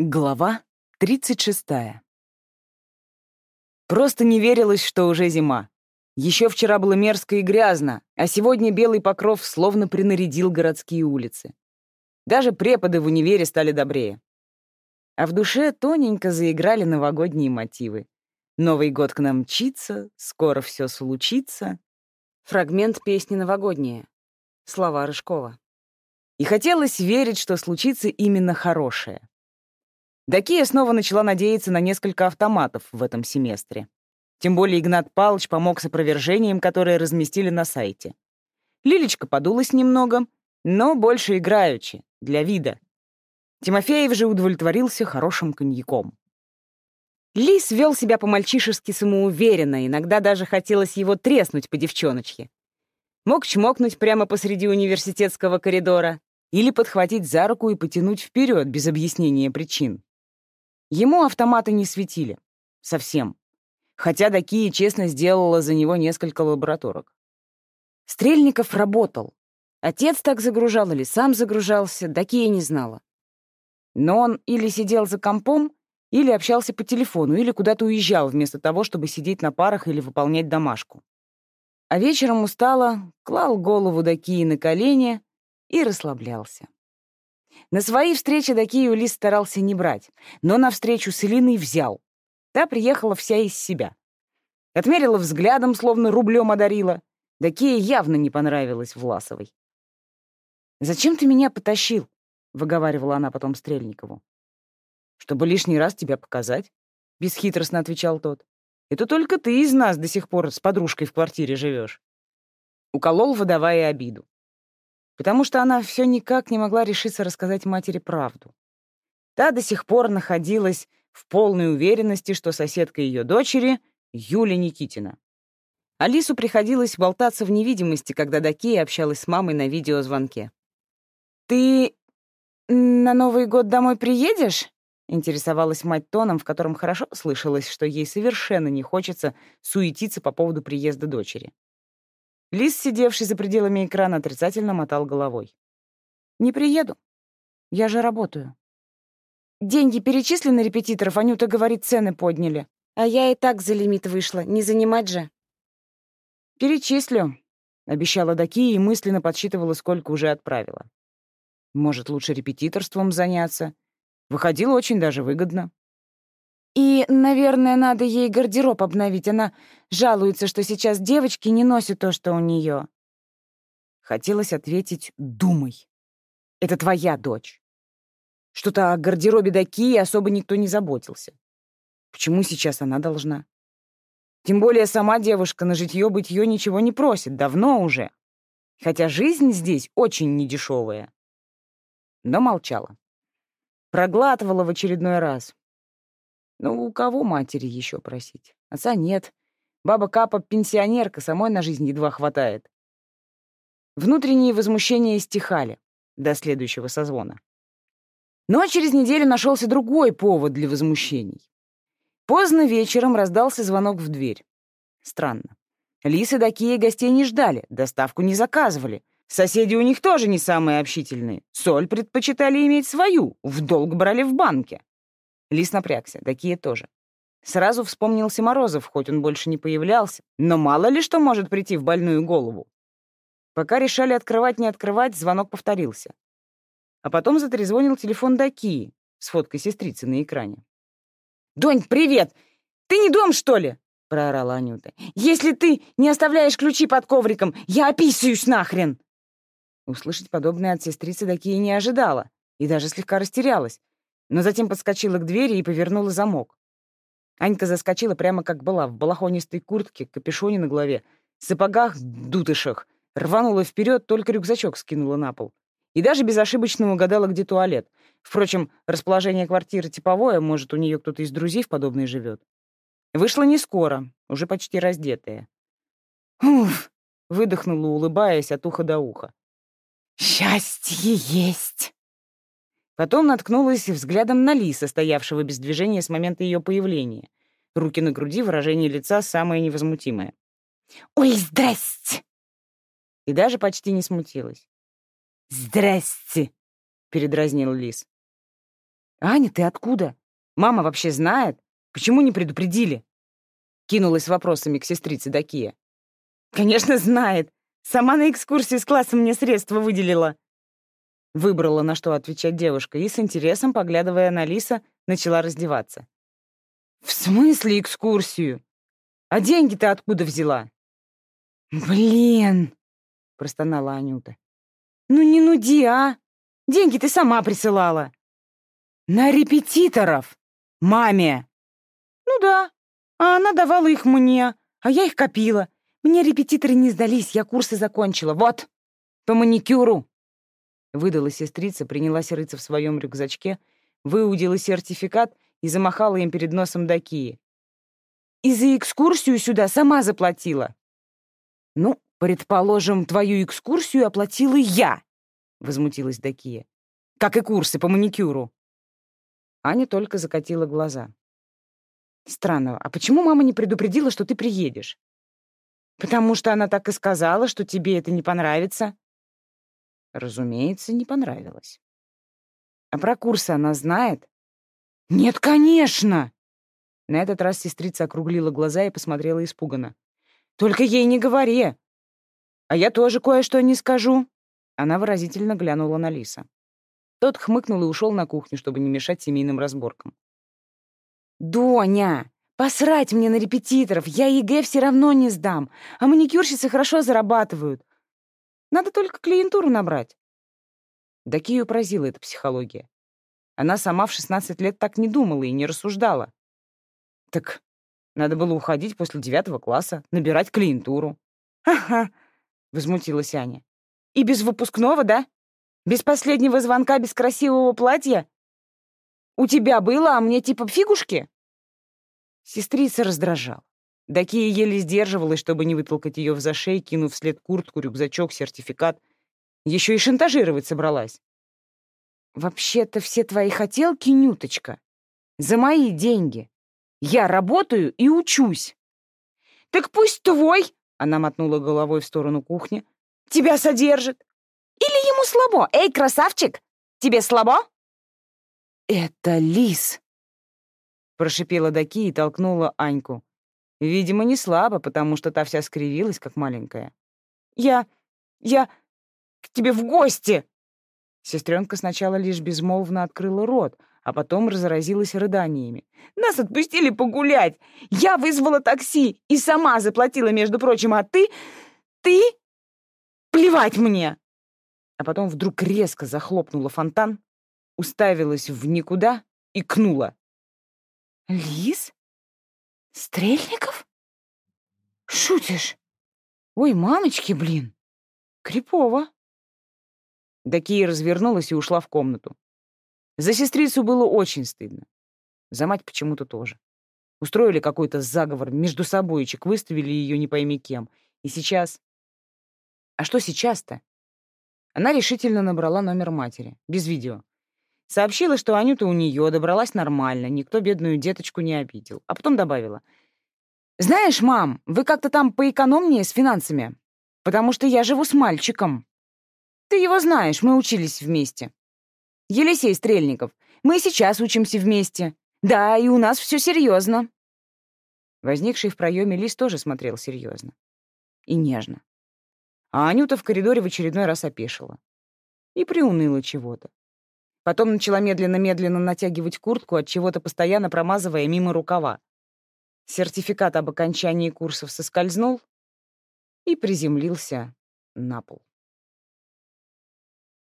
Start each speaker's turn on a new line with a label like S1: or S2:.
S1: Глава 36. Просто не верилось, что уже зима. Еще вчера было мерзко и грязно, а сегодня белый покров словно принарядил городские улицы. Даже преподы в универе стали добрее. А в душе тоненько заиграли новогодние мотивы. Новый год к нам мчится, скоро все случится. Фрагмент песни новогодняя. Слова Рыжкова. И хотелось верить, что случится именно хорошее. Дакия снова начала надеяться на несколько автоматов в этом семестре. Тем более Игнат Палыч помог с опровержением, которое разместили на сайте. Лилечка подулась немного, но больше играючи, для вида. Тимофеев же удовлетворился хорошим коньяком. Лис вел себя по-мальчишески самоуверенно, иногда даже хотелось его треснуть по девчоночке. Мог чмокнуть прямо посреди университетского коридора или подхватить за руку и потянуть вперед без объяснения причин. Ему автоматы не светили. Совсем. Хотя Дакия честно сделала за него несколько лабораторок. Стрельников работал. Отец так загружал или сам загружался, Дакия не знала. Но он или сидел за компом, или общался по телефону, или куда-то уезжал вместо того, чтобы сидеть на парах или выполнять домашку. А вечером устало, клал голову Дакии на колени и расслаблялся. На свои встречи Дакию Лис старался не брать, но на встречу с Илиной взял. Та приехала вся из себя. Отмерила взглядом, словно рублем одарила. Дакия явно не понравилась Власовой. «Зачем ты меня потащил?» — выговаривала она потом Стрельникову. «Чтобы лишний раз тебя показать», — бесхитростно отвечал тот. «Это только ты из нас до сих пор с подружкой в квартире живешь». Уколол, выдавая обиду потому что она все никак не могла решиться рассказать матери правду. Та до сих пор находилась в полной уверенности, что соседка ее дочери — Юля Никитина. Алису приходилось болтаться в невидимости, когда Дакия общалась с мамой на видеозвонке. «Ты на Новый год домой приедешь?» — интересовалась мать тоном, в котором хорошо слышалось, что ей совершенно не хочется суетиться по поводу приезда дочери. Лис, сидевший за пределами экрана, отрицательно мотал головой. «Не приеду. Я же работаю». «Деньги перечислены репетиторов, Анюта говорит, цены подняли. А я и так за лимит вышла, не занимать же». «Перечислю», — обещала Даки и мысленно подсчитывала, сколько уже отправила. «Может, лучше репетиторством заняться? Выходило очень даже выгодно». И, наверное, надо ей гардероб обновить. Она жалуется, что сейчас девочки не носят то, что у нее. Хотелось ответить «думай». Это твоя дочь. Что-то о гардеробе Дакии особо никто не заботился. Почему сейчас она должна? Тем более сама девушка на житье-бытье ничего не просит, давно уже. Хотя жизнь здесь очень недешевая. Но молчала. Проглатывала в очередной раз. Ну, у кого матери еще просить? Отца нет. Баба Капа — пенсионерка, самой на жизнь едва хватает. Внутренние возмущения стихали до следующего созвона. Но через неделю нашелся другой повод для возмущений. Поздно вечером раздался звонок в дверь. Странно. Лисы Дакия гостей не ждали, доставку не заказывали. Соседи у них тоже не самые общительные. Соль предпочитали иметь свою, в долг брали в банке. Лис напрягся, такие тоже. Сразу вспомнился Морозов, хоть он больше не появлялся, но мало ли что может прийти в больную голову. Пока решали открывать, не открывать, звонок повторился. А потом затрезвонил телефон Дакии с фоткой сестрицы на экране. «Донь, привет! Ты не дом, что ли?» — проорала Анюта. «Если ты не оставляешь ключи под ковриком, я описываюсь нахрен!» Услышать подобное от сестрицы Дакии не ожидала и даже слегка растерялась но затем подскочила к двери и повернула замок. Анька заскочила прямо как была, в балахонистой куртке, капюшоне на голове, сапогах дутышах, рванула вперед, только рюкзачок скинула на пол. И даже безошибочно угадала, где туалет. Впрочем, расположение квартиры типовое, может, у нее кто-то из друзей в подобной живет. Вышла не скоро, уже почти раздетая. «Уф!» — выдохнула, улыбаясь от уха до уха. «Счастье есть!» Потом наткнулась взглядом на Лиса, стоявшего без движения с момента ее появления. Руки на груди, выражение лица самое невозмутимое. «Ой, здрасте!» И даже почти не смутилась. «Здрасте!» — передразнил Лис. «Аня, ты откуда? Мама вообще знает? Почему не предупредили?» Кинулась вопросами к сестрице Дакия. «Конечно, знает. Сама на экскурсию с классом мне средства выделила». Выбрала, на что отвечать девушка, и с интересом, поглядывая на Лиса, начала раздеваться. «В смысле экскурсию? А деньги-то откуда взяла?» «Блин!» — простонала Анюта. «Ну не нуди, а! Деньги ты сама присылала!» «На репетиторов! Маме!» «Ну да, а она давала их мне, а я их копила. Мне репетиторы не сдались, я курсы закончила. Вот, по маникюру!» Выдала сестрица, принялась рыться в своем рюкзачке, выудила сертификат и замахала им перед носом Дакии. «И за экскурсию сюда сама заплатила!» «Ну, предположим, твою экскурсию оплатила я!» — возмутилась Дакия. «Как и курсы по маникюру!» Аня только закатила глаза. «Странно, а почему мама не предупредила, что ты приедешь?» «Потому что она так и сказала, что тебе это не понравится», Разумеется, не понравилось. А про курсы она знает? Нет, конечно! На этот раз сестрица округлила глаза и посмотрела испуганно. Только ей не говори. А я тоже кое-что не скажу. Она выразительно глянула на Лиса. Тот хмыкнул и ушел на кухню, чтобы не мешать семейным разборкам. «Да не, посрать мне на репетиторов, я ЕГЭ все равно не сдам, а маникюрщицы хорошо зарабатывают. Надо только клиентуру набрать. Дакию поразила эта психология. Она сама в 16 лет так не думала и не рассуждала. Так надо было уходить после девятого класса, набирать клиентуру. «Ага», — возмутилась Аня. «И без выпускного, да? Без последнего звонка, без красивого платья? У тебя было, а мне типа фигушки?» Сестрица раздражала. Дакия еле сдерживалась, чтобы не вытолкать ее в зашей, кинув вслед куртку, рюкзачок, сертификат. Еще и шантажировать собралась. «Вообще-то все твои хотелки, Нюточка, за мои деньги. Я работаю и учусь». «Так пусть твой!» — она мотнула головой в сторону кухни. «Тебя содержит. Или ему слабо? Эй, красавчик, тебе слабо?» «Это лис!» — прошипела Даки и толкнула Аньку. Видимо, не слабо, потому что та вся скривилась, как маленькая. «Я... я... к тебе в гости!» Сестренка сначала лишь безмолвно открыла рот, а потом разразилась рыданиями. «Нас отпустили погулять! Я вызвала такси и сама заплатила, между прочим, а ты... ты... плевать мне!» А потом вдруг резко захлопнула фонтан, уставилась в никуда и кнула. «Лис?» Стрельников? Шутишь? Ой, мамочки, блин. Крипово. Дакия развернулась и ушла в комнату. За сестрицу было очень стыдно. За мать почему-то тоже. Устроили какой-то заговор, между собойчик, выставили ее не пойми кем. И сейчас... А что сейчас-то? Она решительно набрала номер матери, без видео. Сообщила, что Анюта у нее добралась нормально, никто бедную деточку не обидел. А потом добавила. «Знаешь, мам, вы как-то там поэкономнее с финансами, потому что я живу с мальчиком. Ты его знаешь, мы учились вместе. Елисей Стрельников. Мы сейчас учимся вместе. Да, и у нас все серьезно. Возникший в проеме лис тоже смотрел серьезно и нежно. А Анюта в коридоре в очередной раз опешила. И приуныла чего-то. Потом начала медленно-медленно натягивать куртку, от чего-то постоянно промазывая мимо рукава. Сертификат об окончании курсов соскользнул и приземлился на пол.